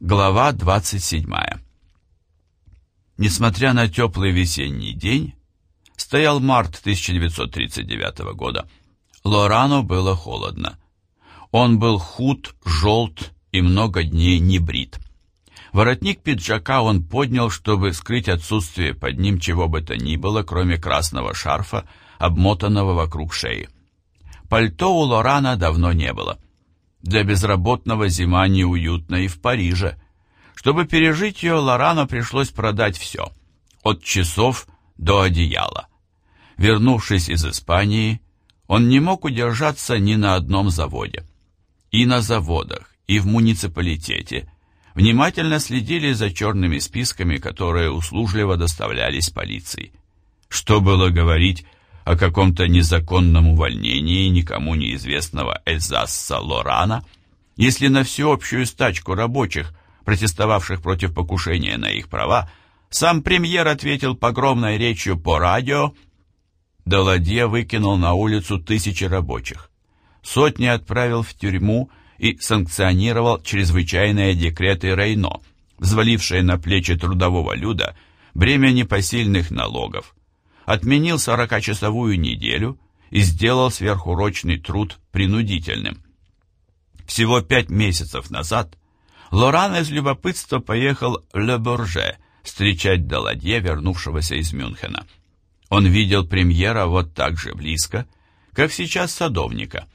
Глава 27. Несмотря на теплый весенний день, стоял март 1939 года, Лорану было холодно. Он был худ, желт и много дней не брит. Воротник пиджака он поднял, чтобы скрыть отсутствие под ним чего бы то ни было, кроме красного шарфа, обмотанного вокруг шеи. Пальто у Лорана давно не было. Для безработного зима неуютна и в Париже. Чтобы пережить ее, Лорану пришлось продать все, от часов до одеяла. Вернувшись из Испании, он не мог удержаться ни на одном заводе. И на заводах, и в муниципалитете внимательно следили за черными списками, которые услужливо доставлялись полиции. Что было говорить о каком-то незаконном увольнении никому неизвестного Эльзасса Лорана, если на всеобщую стачку рабочих, протестовавших против покушения на их права, сам премьер ответил погромной речью по радио, Даладье выкинул на улицу тысячи рабочих. Сотни отправил в тюрьму и санкционировал чрезвычайные декреты Рейно, взвалившие на плечи трудового люда бремя непосильных налогов, отменил 40-часовую неделю и сделал сверхурочный труд принудительным. Всего пять месяцев назад Лоран из любопытства поехал в Ле Борже встречать Даладье, вернувшегося из Мюнхена. Он видел премьера вот так же близко, как сейчас садовника.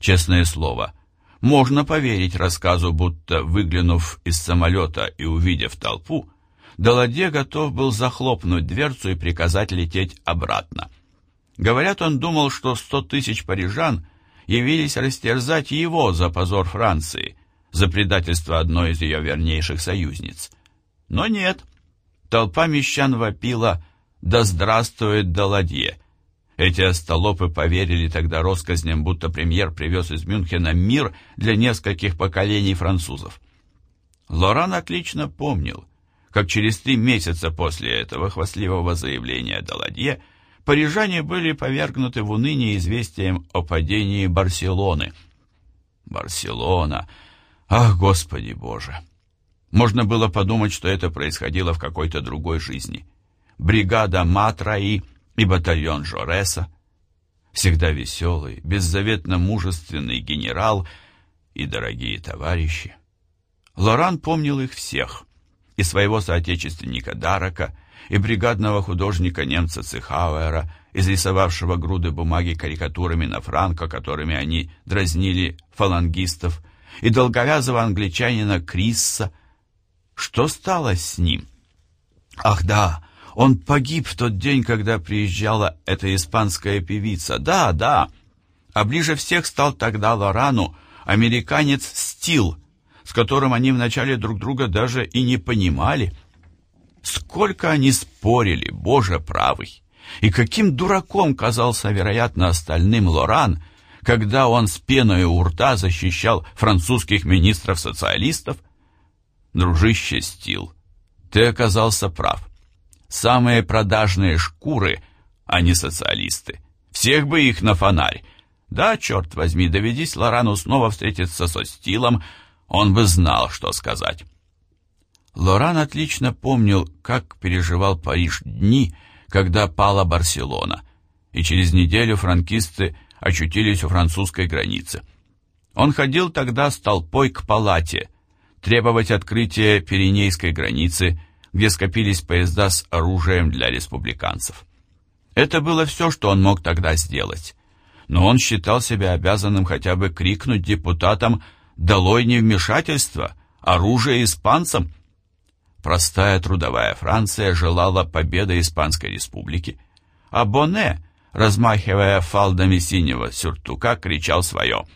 Честное слово, можно поверить рассказу, будто, выглянув из самолета и увидев толпу, Даладе готов был захлопнуть дверцу и приказать лететь обратно. Говорят, он думал, что сто тысяч парижан явились растерзать его за позор Франции, за предательство одной из ее вернейших союзниц. Но нет. Толпа мещан вопила «Да здравствует Даладье!» Эти остолопы поверили тогда россказням, будто премьер привез из Мюнхена мир для нескольких поколений французов. Лоран отлично помнил – как через три месяца после этого хвастливого заявления Даладье парижане были повергнуты в уныние известием о падении Барселоны. Барселона! Ах, Господи Боже! Можно было подумать, что это происходило в какой-то другой жизни. Бригада Матраи и батальон Жореса, всегда веселый, беззаветно мужественный генерал и дорогие товарищи. Лоран помнил их всех — и своего соотечественника Дарака, и бригадного художника немца Цехауэра, изрисовавшего груды бумаги карикатурами на Франко, которыми они дразнили фалангистов, и долговязого англичанина Крисса. Что стало с ним? Ах да, он погиб в тот день, когда приезжала эта испанская певица. Да, да. А ближе всех стал тогда Лорану американец Стил, с которым они вначале друг друга даже и не понимали. Сколько они спорили, боже правый! И каким дураком казался, вероятно, остальным Лоран, когда он с пеной у рта защищал французских министров-социалистов? Дружище Стил, ты оказался прав. Самые продажные шкуры, а не социалисты. Всех бы их на фонарь. Да, черт возьми, доведись Лорану снова встретиться со Стилом, он бы знал, что сказать. Лоран отлично помнил, как переживал Париж дни, когда пала Барселона, и через неделю франкисты очутились у французской границы. Он ходил тогда с толпой к палате, требовать открытия Пиренейской границы, где скопились поезда с оружием для республиканцев. Это было все, что он мог тогда сделать. Но он считал себя обязанным хотя бы крикнуть депутатам Долой невмешательство, оружие испанцам. Простая трудовая Франция желала победы Испанской республики, а Боне, размахивая фалдами синего сюртука, кричал свое.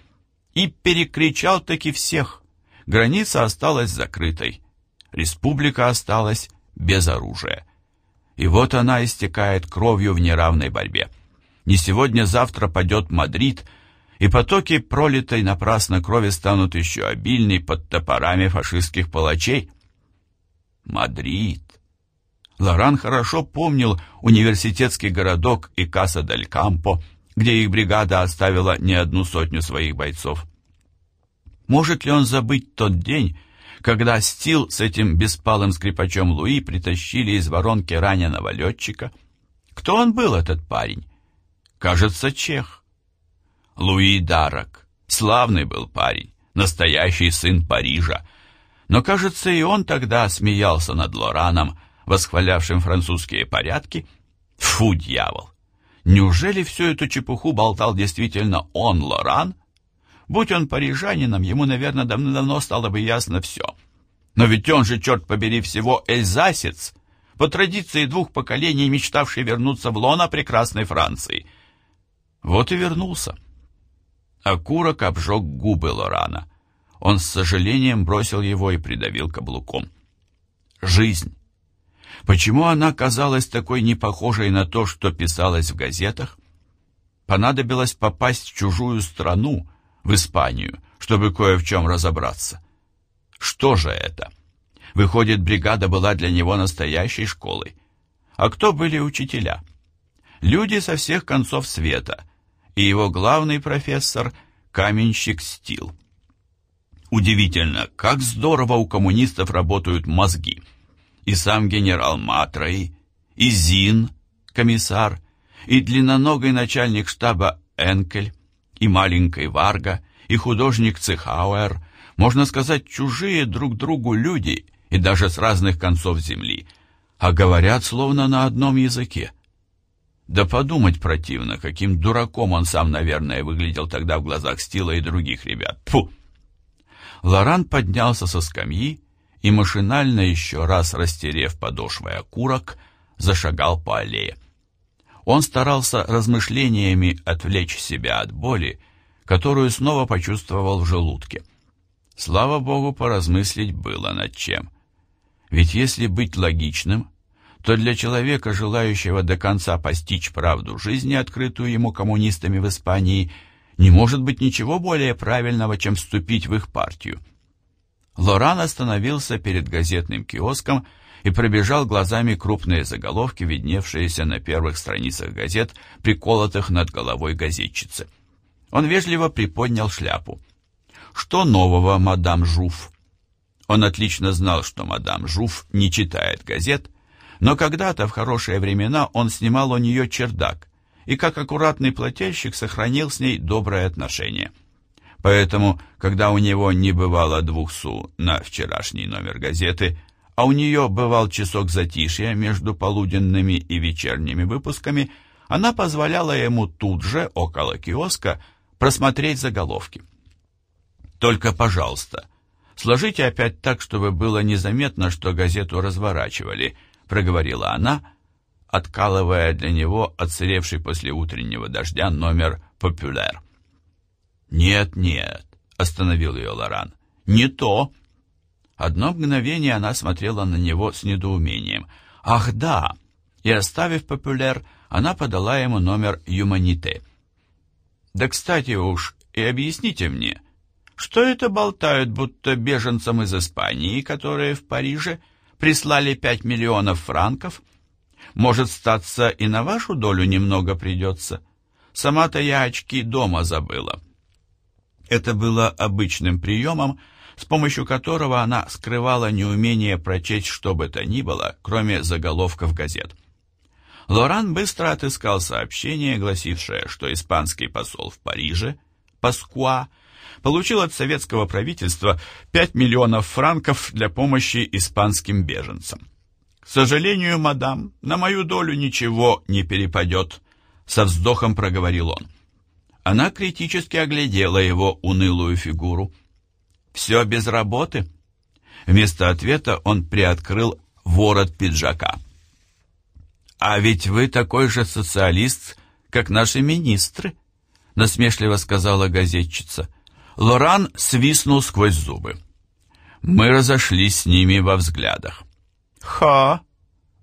И перекричал таки всех. Граница осталась закрытой. Республика осталась без оружия. И вот она истекает кровью в неравной борьбе. Не сегодня-завтра падет Мадрид — и потоки пролитой напрасно крови станут еще обильней под топорами фашистских палачей. Мадрид. Лоран хорошо помнил университетский городок и Каса-дель-Кампо, где их бригада оставила не одну сотню своих бойцов. Может ли он забыть тот день, когда Стил с этим беспалым скрипачом Луи притащили из воронки раненого летчика. Кто он был, этот парень? Кажется, чех. Луи Дарок. Славный был парень, настоящий сын Парижа. Но, кажется, и он тогда смеялся над Лораном, восхвалявшим французские порядки. Фу, дьявол! Неужели всю эту чепуху болтал действительно он, Лоран? Будь он парижанином, ему, наверное, давно-давно стало бы ясно все. Но ведь он же, черт побери, всего эльзасец, по традиции двух поколений, мечтавший вернуться в лона прекрасной Франции. Вот и вернулся. Окурок обжег губы Лорана. Он с сожалением бросил его и придавил каблуком. Жизнь. Почему она казалась такой непохожей на то, что писалось в газетах? Понадобилось попасть в чужую страну, в Испанию, чтобы кое в чем разобраться. Что же это? Выходит, бригада была для него настоящей школой. А кто были учителя? Люди со всех концов света, и его главный профессор – каменщик Стил. Удивительно, как здорово у коммунистов работают мозги. И сам генерал Матрой, и Зин, комиссар, и длинноногий начальник штаба Энкель, и маленький Варга, и художник Цехауэр, можно сказать, чужие друг другу люди и даже с разных концов земли, а говорят словно на одном языке. Да подумать противно, каким дураком он сам, наверное, выглядел тогда в глазах Стила и других ребят. Фу! Лоран поднялся со скамьи и, машинально еще раз растерев подошвой окурок, зашагал по аллее. Он старался размышлениями отвлечь себя от боли, которую снова почувствовал в желудке. Слава богу, поразмыслить было над чем. Ведь если быть логичным, то для человека, желающего до конца постичь правду жизни, открытую ему коммунистами в Испании, не может быть ничего более правильного, чем вступить в их партию. Лоран остановился перед газетным киоском и пробежал глазами крупные заголовки, видневшиеся на первых страницах газет, приколотых над головой газетчицы. Он вежливо приподнял шляпу. «Что нового, мадам Жуф?» Он отлично знал, что мадам Жуф не читает газет, но когда-то в хорошие времена он снимал у нее чердак и как аккуратный плательщик сохранил с ней доброе отношение. Поэтому, когда у него не бывало двух су на вчерашний номер газеты, а у нее бывал часок затишья между полуденными и вечерними выпусками, она позволяла ему тут же, около киоска, просмотреть заголовки. Только, пожалуйста, сложите опять так, чтобы было незаметно, что газету разворачивали, проговорила она, откалывая для него отсыревший после утреннего дождя номер «Популяр». «Нет, нет», — остановил ее Лоран, — «не то». Одно мгновение она смотрела на него с недоумением. «Ах, да!» И, оставив «Популяр», она подала ему номер «Юманите». Да, кстати уж, и объясните мне, что это болтают, будто беженцам из Испании, которые в Париже прислали пять миллионов франков? Может, статься и на вашу долю немного придется? Сама-то я очки дома забыла. Это было обычным приемом, с помощью которого она скрывала неумение прочесть что бы то ни было, кроме заголовков газет. Лоран быстро отыскал сообщение, гласившее, что испанский посол в Париже, Паскуа, получил от советского правительства 5 миллионов франков для помощи испанским беженцам. «К сожалению, мадам, на мою долю ничего не перепадет», — со вздохом проговорил он. Она критически оглядела его унылую фигуру. «Все без работы?» Вместо ответа он приоткрыл ворот пиджака. «А ведь вы такой же социалист, как наши министры», — насмешливо сказала газетчица. Лоран свистнул сквозь зубы. Мы разошлись с ними во взглядах. «Ха!»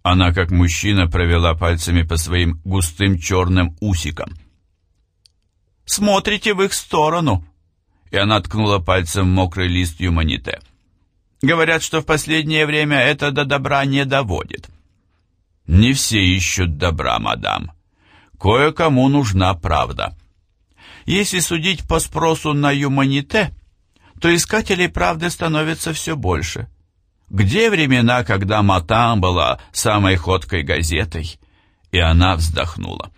Она, как мужчина, провела пальцами по своим густым черным усикам. «Смотрите в их сторону!» И она ткнула пальцем мокрый лист юманите. «Говорят, что в последнее время это до добра не доводит. Не все ищут добра, мадам. Кое-кому нужна правда. Если судить по спросу на юманите, то искателей правды становится все больше. Где времена, когда Матан была самой ходкой газетой? И она вздохнула.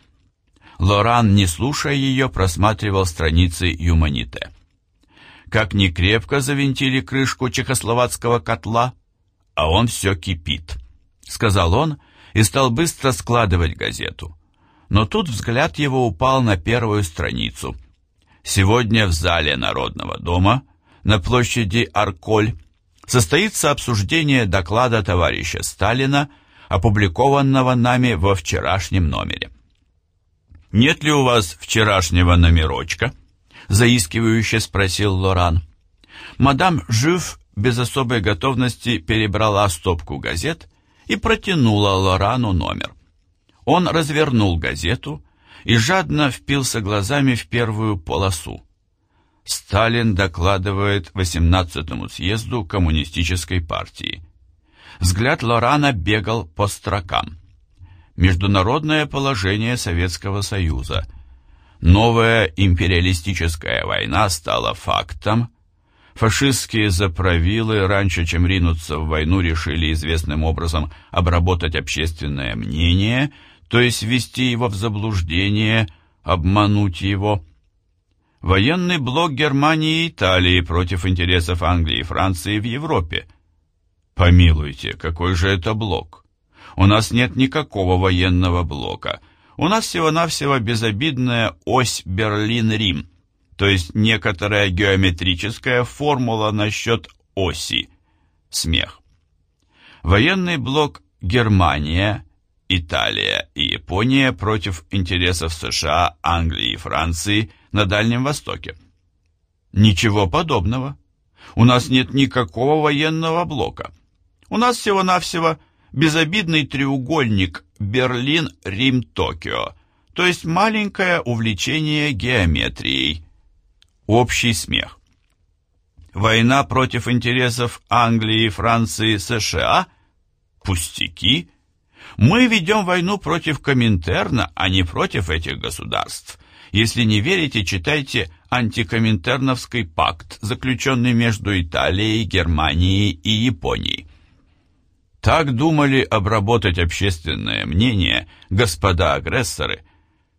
Лоран, не слушая ее, просматривал страницы «Юманите». Как ни крепко завинтили крышку чехословацкого котла, а он все кипит, сказал он и стал быстро складывать газету. Но тут взгляд его упал на первую страницу. Сегодня в зале Народного дома на площади Арколь состоится обсуждение доклада товарища Сталина, опубликованного нами во вчерашнем номере. «Нет ли у вас вчерашнего номерочка?» — заискивающе спросил Лоран. Мадам Жюф без особой готовности перебрала стопку газет и протянула Лорану номер. Он развернул газету и жадно впился глазами в первую полосу. Сталин докладывает 18-му съезду Коммунистической партии. Взгляд Лорана бегал по строкам. Международное положение Советского Союза. Новая империалистическая война стала фактом. Фашистские заправилы, раньше чем ринуться в войну, решили известным образом обработать общественное мнение, то есть ввести его в заблуждение, обмануть его – Военный блок Германии и Италии против интересов Англии и Франции в Европе. Помилуйте, какой же это блок? У нас нет никакого военного блока. У нас всего-навсего безобидная ось Берлин-Рим, то есть некоторая геометрическая формула насчет оси. Смех. Военный блок Германия, Италия и Япония против интересов США, Англии и Франции на Дальнем Востоке. Ничего подобного. У нас нет никакого военного блока. У нас всего-навсего безобидный треугольник Берлин-Рим-Токио, то есть маленькое увлечение геометрией. Общий смех. Война против интересов Англии, Франции, США? Пустяки. Мы ведем войну против Коминтерна, а не против этих государств. Если не верите, читайте антикоминтерновский пакт, заключенный между Италией, Германией и Японией. Так думали обработать общественное мнение господа агрессоры,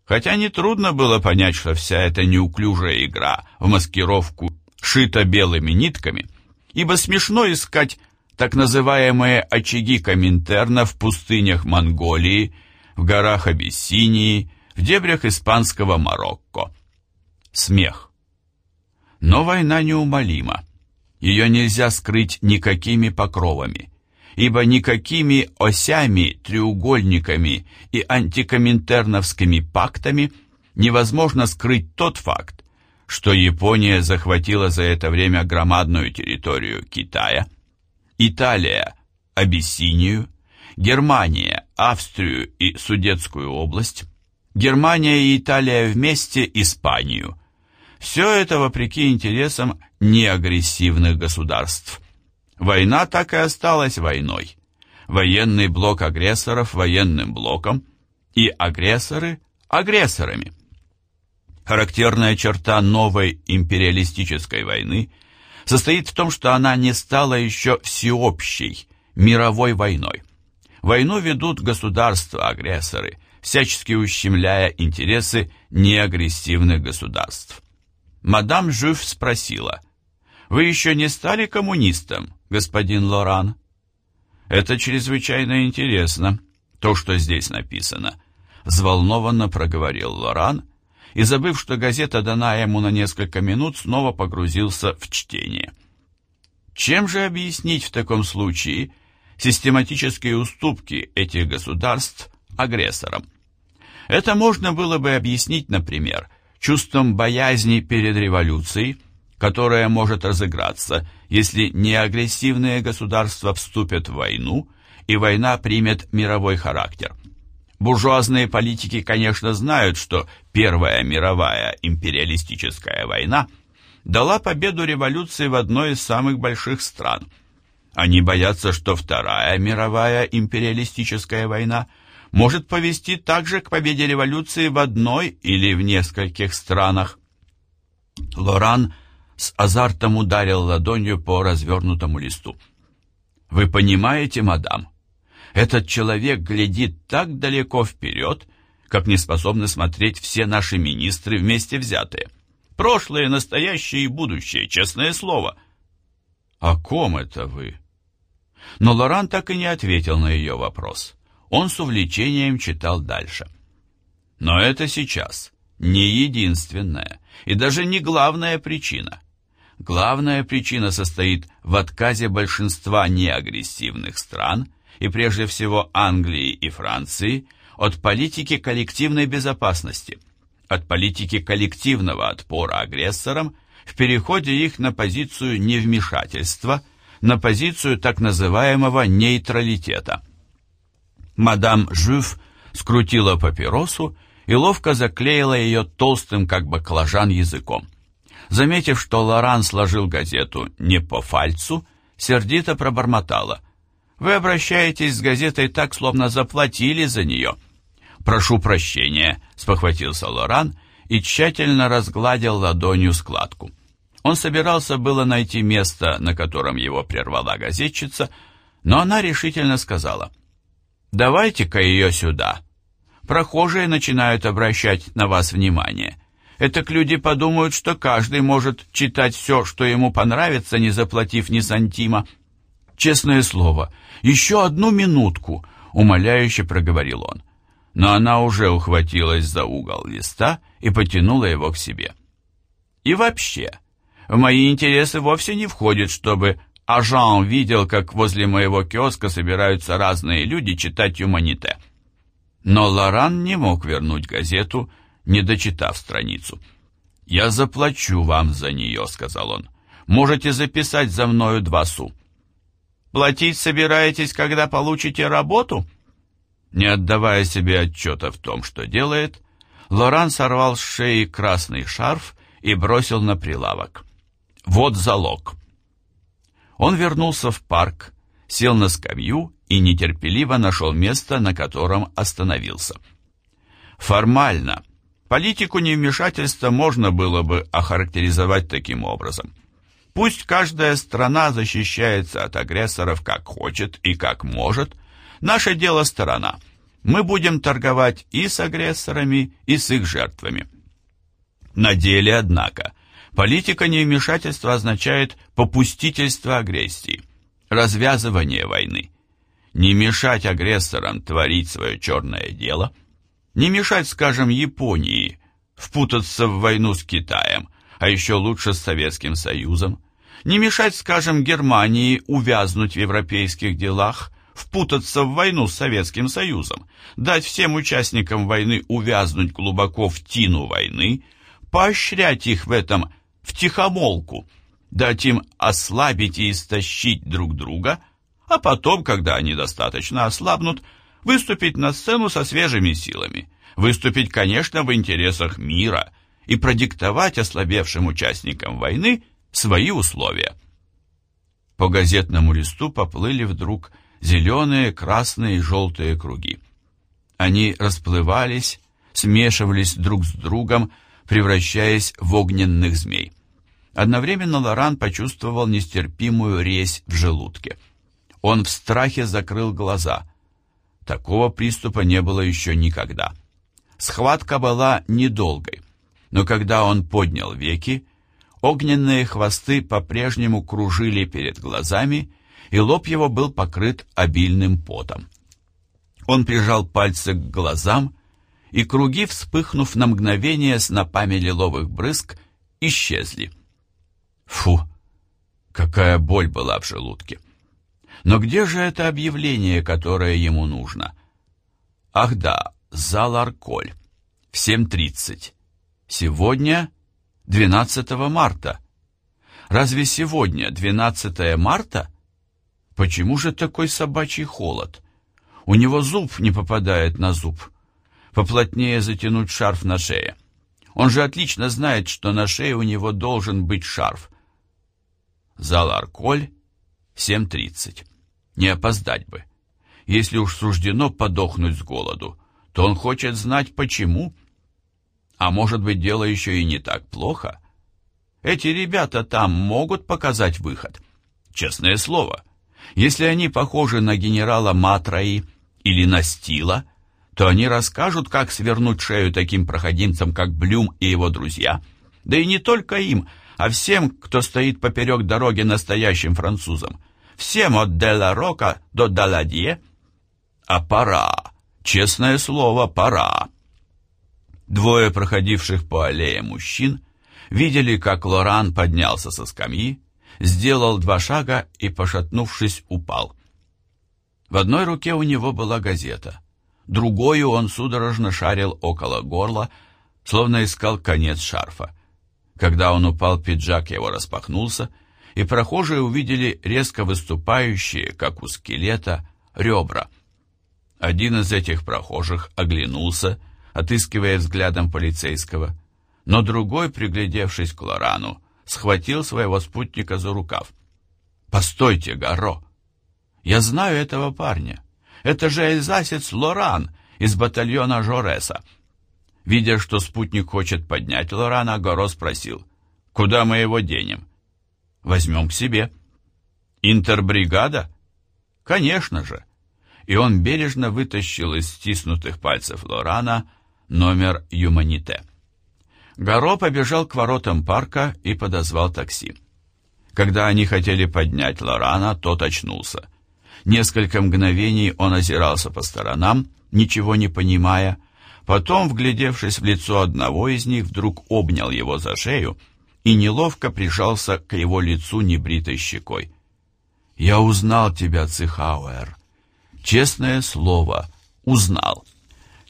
хотя нетрудно было понять, что вся эта неуклюжая игра в маскировку шита белыми нитками, ибо смешно искать так называемые очаги Коминтерна в пустынях Монголии, в горах Абиссинии, в дебрях испанского Марокко. Смех. Но война неумолима. Ее нельзя скрыть никакими покровами, ибо никакими осями, треугольниками и антикоминтерновскими пактами невозможно скрыть тот факт, что Япония захватила за это время громадную территорию Китая, Италия – Абиссинию, Германия – Австрию и Судетскую область, Германия и Италия вместе Испанию. Все это вопреки интересам неагрессивных государств. Война так и осталась войной. Военный блок агрессоров военным блоком и агрессоры агрессорами. Характерная черта новой империалистической войны состоит в том, что она не стала еще всеобщей, мировой войной. Войну ведут государства-агрессоры – всячески ущемляя интересы неагрессивных государств. Мадам Жюф спросила, «Вы еще не стали коммунистом, господин Лоран?» «Это чрезвычайно интересно, то, что здесь написано», взволнованно проговорил Лоран и, забыв, что газета дана ему на несколько минут, снова погрузился в чтение. Чем же объяснить в таком случае систематические уступки этих государств агрессорам? Это можно было бы объяснить, например, чувством боязни перед революцией, которая может разыграться, если неагрессивные государства вступят в войну, и война примет мировой характер. Буржуазные политики, конечно, знают, что Первая мировая империалистическая война дала победу революции в одной из самых больших стран. Они боятся, что Вторая мировая империалистическая война – может повести также к победе революции в одной или в нескольких странах. Лоран с азартом ударил ладонью по развернутому листу. «Вы понимаете, мадам, этот человек глядит так далеко вперед, как не способны смотреть все наши министры вместе взятые. Прошлое, настоящее и будущее, честное слово». «О ком это вы?» Но Лоран так и не ответил на ее вопрос. Он с увлечением читал дальше. Но это сейчас не единственная и даже не главная причина. Главная причина состоит в отказе большинства неагрессивных стран, и прежде всего Англии и Франции, от политики коллективной безопасности, от политики коллективного отпора агрессорам в переходе их на позицию невмешательства, на позицию так называемого нейтралитета. Мадам Жюф скрутила папиросу и ловко заклеила ее толстым, как баклажан, языком. Заметив, что Лоран сложил газету не по фальцу, сердито пробормотала. «Вы обращаетесь с газетой так, словно заплатили за нее». «Прошу прощения», — спохватился Лоран и тщательно разгладил ладонью складку. Он собирался было найти место, на котором его прервала газетчица, но она решительно сказала, «Давайте-ка ее сюда. Прохожие начинают обращать на вас внимание». Этак люди подумают, что каждый может читать все, что ему понравится, не заплатив ни сантима. Честное слово, еще одну минутку, умоляюще проговорил он. Но она уже ухватилась за угол листа и потянула его к себе. И вообще, в мои интересы вовсе не входит, чтобы Ажан видел, как возле моего киоска собираются разные люди читать «Юманите». Но Лоран не мог вернуть газету, не дочитав страницу. «Я заплачу вам за нее», — сказал он. «Можете записать за мною два су». «Платить собираетесь, когда получите работу?» Не отдавая себе отчета в том, что делает, Лоран сорвал с шеи красный шарф и бросил на прилавок. «Вот залог». Он вернулся в парк, сел на скамью и нетерпеливо нашел место, на котором остановился. Формально Политику невмешательства можно было бы охарактеризовать таким образом. Пусть каждая страна защищается от агрессоров как хочет и как может, наше дело сторона. Мы будем торговать и с агрессорами, и с их жертвами. На деле, однако, политика невмешательства означает попустительство агрессии, развязывание войны. Не мешать агрессорам творить свое черное дело – не мешать, скажем, Японии впутаться в войну с Китаем, а еще лучше с Советским Союзом. Не мешать, скажем, Германии увязнуть в европейских делах, впутаться в войну с Советским Союзом, дать всем участникам войны увязнуть глубоко в тину войны, поощрять их в этом втихомолку, дать им ослабить и истощить друг друга, а потом, когда они достаточно ослабнут, выступить на сцену со свежими силами, выступить, конечно, в интересах мира и продиктовать ослабевшим участникам войны свои условия. По газетному листу поплыли вдруг зеленые, красные и желтые круги. Они расплывались, смешивались друг с другом, превращаясь в огненных змей. Одновременно Лоран почувствовал нестерпимую резь в желудке. Он в страхе закрыл глаза – Такого приступа не было еще никогда. Схватка была недолгой, но когда он поднял веки, огненные хвосты по-прежнему кружили перед глазами, и лоб его был покрыт обильным потом. Он прижал пальцы к глазам, и круги, вспыхнув на мгновение снопами лиловых брызг, исчезли. Фу, какая боль была в желудке! Но где же это объявление, которое ему нужно? Ах да, зал Арколь. В 7.30. Сегодня 12 марта. Разве сегодня 12 марта? Почему же такой собачий холод? У него зуб не попадает на зуб. Поплотнее затянуть шарф на шее. Он же отлично знает, что на шее у него должен быть шарф. Зал Арколь, 7.30. Не опоздать бы. Если уж суждено подохнуть с голоду, то он хочет знать, почему. А может быть, дело еще и не так плохо. Эти ребята там могут показать выход. Честное слово, если они похожи на генерала Матраи или на Стила, то они расскажут, как свернуть шею таким проходимцам, как Блюм и его друзья. Да и не только им, а всем, кто стоит поперек дороги настоящим французам. Всем от Делла Рока до Даладье. А пора, честное слово, пора. Двое проходивших по аллее мужчин видели, как Лоран поднялся со скамьи, сделал два шага и, пошатнувшись, упал. В одной руке у него была газета, другую он судорожно шарил около горла, словно искал конец шарфа. Когда он упал, пиджак его распахнулся, и прохожие увидели резко выступающие, как у скелета, ребра. Один из этих прохожих оглянулся, отыскивая взглядом полицейского, но другой, приглядевшись к Лорану, схватил своего спутника за рукав. «Постойте, Гаро! Я знаю этого парня. Это же эльзасец Лоран из батальона Жореса». Видя, что спутник хочет поднять Лорана, Горо спросил, «Куда мы его денем?» «Возьмем к себе». «Интербригада?» «Конечно же». И он бережно вытащил из стиснутых пальцев Лорана номер «Юманите». Гаро побежал к воротам парка и подозвал такси. Когда они хотели поднять Лорана, тот очнулся. Несколько мгновений он озирался по сторонам, ничего не понимая, потом, вглядевшись в лицо одного из них, вдруг обнял его за шею и неловко прижался к его лицу небритой щекой. «Я узнал тебя, Цихауэр. Честное слово, узнал».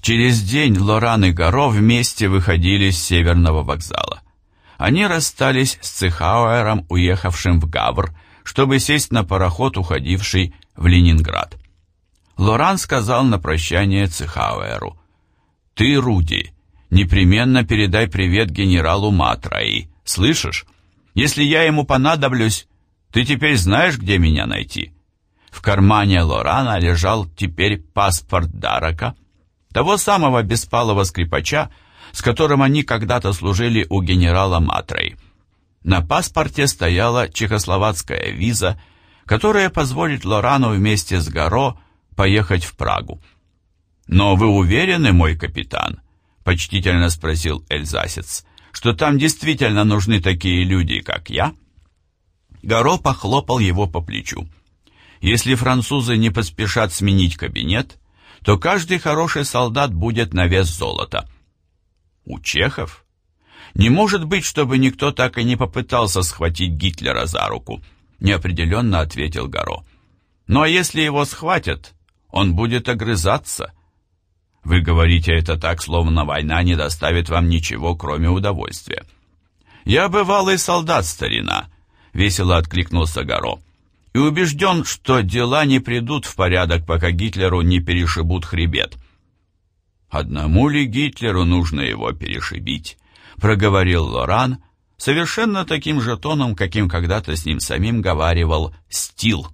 Через день Лоран и Горо вместе выходили с северного вокзала. Они расстались с Цехауэром, уехавшим в Гавр, чтобы сесть на пароход, уходивший в Ленинград. Лоран сказал на прощание Цехауэру, «Ты, Руди, непременно передай привет генералу Матраи, слышишь? Если я ему понадоблюсь, ты теперь знаешь, где меня найти?» В кармане Лорана лежал теперь паспорт Дарака, того самого беспалого скрипача, с которым они когда-то служили у генерала Матрей. На паспорте стояла чехословацкая виза, которая позволит Лорану вместе с Гаро поехать в Прагу. «Но вы уверены, мой капитан?» — почтительно спросил Эльзасец, «что там действительно нужны такие люди, как я?» Гаро похлопал его по плечу. «Если французы не поспешат сменить кабинет, то каждый хороший солдат будет на вес золота. У чехов? Не может быть, чтобы никто так и не попытался схватить Гитлера за руку, неопределенно ответил Гаро. Но если его схватят, он будет огрызаться. Вы говорите это так, словно война не доставит вам ничего, кроме удовольствия. Я бывалый солдат, старина, весело откликнулся Гаро и убежден, что дела не придут в порядок, пока Гитлеру не перешибут хребет. «Одному ли Гитлеру нужно его перешибить?» — проговорил Лоран, совершенно таким же тоном, каким когда-то с ним самим говаривал Стил.